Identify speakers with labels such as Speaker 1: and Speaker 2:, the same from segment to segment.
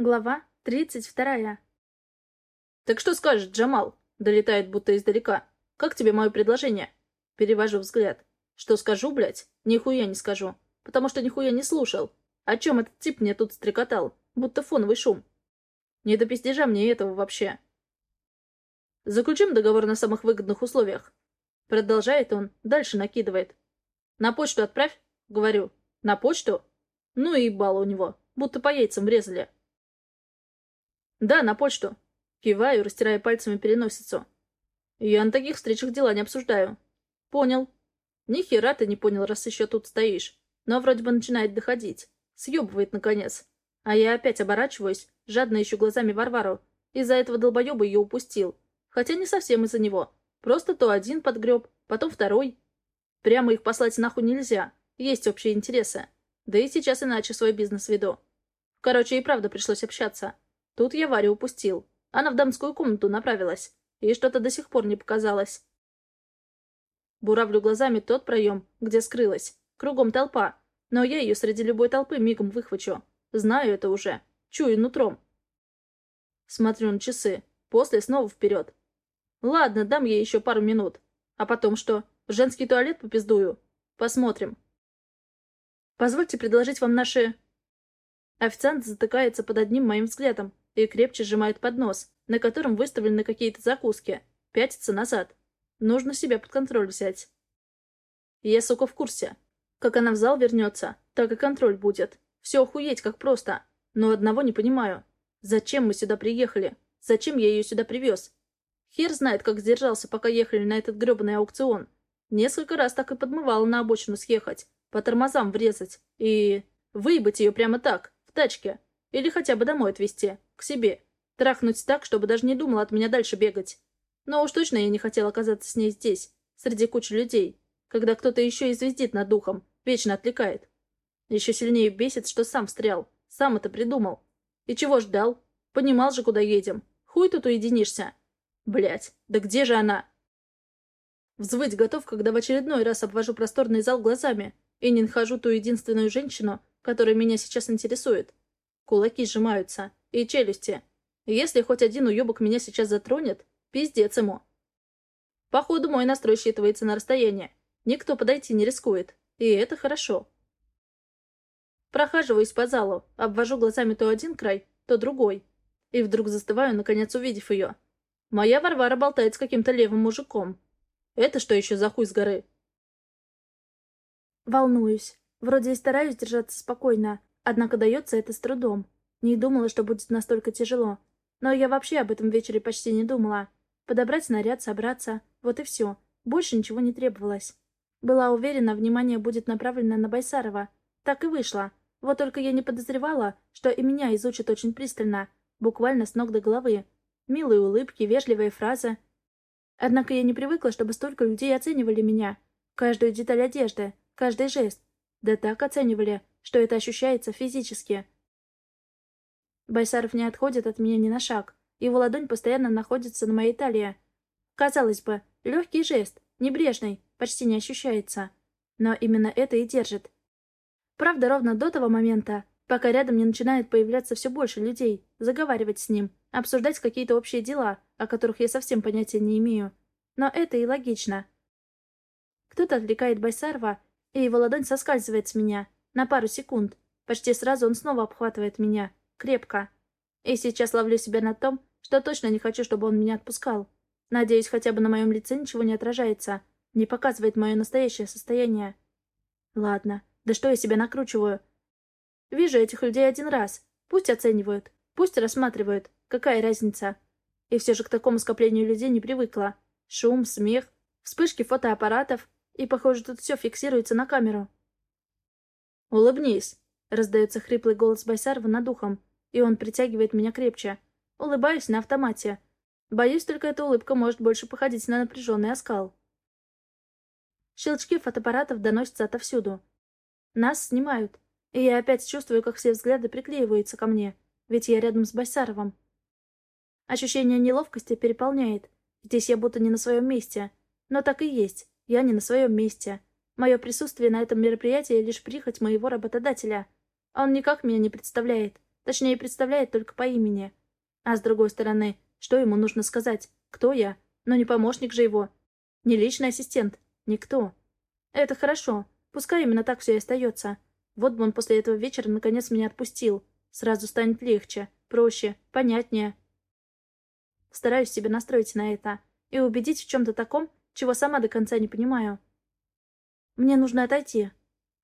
Speaker 1: Глава тридцать вторая.
Speaker 2: «Так что скажешь, Джамал?» — долетает будто издалека. «Как тебе мое предложение?» Перевожу взгляд. «Что скажу, блядь? Нихуя не скажу. Потому что нихуя не слушал. О чем этот тип мне тут стрекотал? Будто фоновый шум. Не до пиздежа мне этого вообще. Заключим договор на самых выгодных условиях. Продолжает он, дальше накидывает. На почту отправь, говорю. На почту? Ну и ебало у него, будто по яйцам врезали. «Да, на почту». Киваю, растирая пальцами переносицу. «Я на таких встречах дела не обсуждаю». «Понял». «Ни хера ты не понял, раз еще тут стоишь. Но вроде бы начинает доходить. Съебывает, наконец. А я опять оборачиваюсь, жадно ищу глазами Варвару. Из-за этого долбоеба ее упустил. Хотя не совсем из-за него. Просто то один подгреб, потом второй. Прямо их послать нахуй нельзя. Есть общие интересы. Да и сейчас иначе свой бизнес веду. Короче, и правда пришлось общаться. Тут я Варю упустил. Она в дамскую комнату направилась. И что-то до сих пор не показалось. Буравлю глазами тот проем, где скрылась. Кругом толпа. Но я ее среди любой толпы мигом выхвачу. Знаю это уже. Чую нутром. Смотрю на часы. После снова вперед. Ладно, дам ей еще пару минут. А потом что? В женский туалет попиздую? Посмотрим. Позвольте предложить вам наши... Официант затыкается под одним моим взглядом и крепче сжимает поднос, на котором выставлены какие-то закуски. Пятится назад. Нужно себя под контроль взять. Я, сука, в курсе. Как она в зал вернется, так и контроль будет. Все охуеть, как просто. Но одного не понимаю. Зачем мы сюда приехали? Зачем я ее сюда привез? Хер знает, как сдержался, пока ехали на этот гребаный аукцион. Несколько раз так и подмывало на обочину съехать, по тормозам врезать и... выебать ее прямо так, в тачке. Или хотя бы домой отвезти, к себе. Трахнуть так, чтобы даже не думала от меня дальше бегать. Но уж точно я не хотел оказаться с ней здесь, среди кучи людей, когда кто-то еще и звездит над духом, вечно отвлекает. Еще сильнее бесит, что сам встрял, сам это придумал. И чего ждал? Понимал же, куда едем. Хуй тут уединишься. Блять, да где же она? Взвыть готов, когда в очередной раз обвожу просторный зал глазами и не нахожу ту единственную женщину, которая меня сейчас интересует. Кулаки сжимаются. И челюсти. Если хоть один уебок меня сейчас затронет, пиздец ему. Походу, мой настрой считывается на расстояние. Никто подойти не рискует. И это хорошо. Прохаживаюсь по залу, обвожу глазами то один край, то другой. И вдруг застываю, наконец увидев ее. Моя Варвара болтает с каким-то левым мужиком. Это что еще за хуй с горы?
Speaker 1: Волнуюсь. Вроде и стараюсь держаться спокойно, однако дается это с трудом. Не думала, что будет настолько тяжело. Но я вообще об этом вечере почти не думала. Подобрать наряд, собраться. Вот и все. Больше ничего не требовалось. Была уверена, внимание будет направлено на Байсарова. Так и вышло. Вот только я не подозревала, что и меня изучат очень пристально. Буквально с ног до головы. Милые улыбки, вежливые фразы. Однако я не привыкла, чтобы столько людей оценивали меня. Каждую деталь одежды, каждый жест. Да так оценивали, что это ощущается физически. Байсаров не отходит от меня ни на шаг. Его ладонь постоянно находится на моей талии. Казалось бы, легкий жест, небрежный, почти не ощущается. Но именно это и держит. Правда, ровно до того момента, пока рядом не начинает появляться все больше людей, заговаривать с ним, обсуждать какие-то общие дела, о которых я совсем понятия не имею. Но это и логично. Кто-то отвлекает Байсарова, и его ладонь соскальзывает с меня на пару секунд. Почти сразу он снова обхватывает меня, Крепко. И сейчас ловлю себя на том, что точно не хочу, чтобы он меня отпускал. Надеюсь, хотя бы на моем лице ничего не отражается, не показывает мое настоящее состояние. Ладно, да что я себя накручиваю? Вижу этих людей один раз. Пусть оценивают, пусть рассматривают. Какая разница? И все же к такому скоплению людей не привыкла. Шум, смех, вспышки фотоаппаратов. И, похоже, тут все фиксируется на камеру. «Улыбнись», — раздается хриплый голос Байсарова над ухом и он притягивает меня крепче. Улыбаюсь на автомате. Боюсь, только эта улыбка может больше походить на напряженный оскал. Щелчки фотоаппаратов доносятся отовсюду. Нас снимают, и я опять чувствую, как все взгляды приклеиваются ко мне, ведь я рядом с Байсаровым. Ощущение неловкости переполняет. Здесь я будто не на своем месте. Но так и есть. Я не на своем месте. Мое присутствие на этом мероприятии лишь прихоть моего работодателя. Он никак меня не представляет Точнее, представляет только по имени. А с другой стороны, что ему нужно сказать? Кто я? Но не помощник же его. Не личный ассистент. Никто. Это хорошо. Пускай именно так все и остается. Вот бы он после этого вечера наконец меня отпустил. Сразу станет легче, проще, понятнее. Стараюсь себя настроить на это и убедить в чем-то таком, чего сама до конца не понимаю. Мне нужно отойти.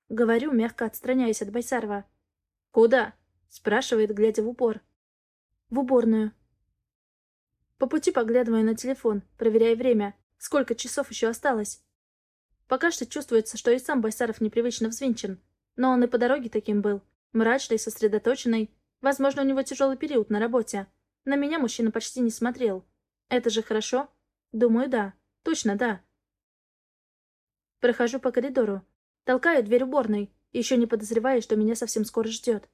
Speaker 1: Говорю, мягко отстраняясь от Байсарова.
Speaker 2: «Куда?»
Speaker 1: — спрашивает, глядя в упор. «В уборную». По пути поглядываю на телефон, проверяя время. Сколько часов еще осталось? Пока что чувствуется, что и сам Байсаров непривычно взвинчен. Но он и по дороге таким был. Мрачный, сосредоточенный. Возможно, у него тяжелый период на работе. На меня мужчина почти не смотрел. Это же хорошо? Думаю, да. Точно, да. Прохожу по коридору. Толкаю дверь уборной, еще не подозревая, что меня совсем скоро ждет.